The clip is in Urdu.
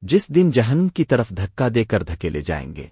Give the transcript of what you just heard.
جس دن جہنم کی طرف دھکا دے کر دھکیلے جائیں گے۔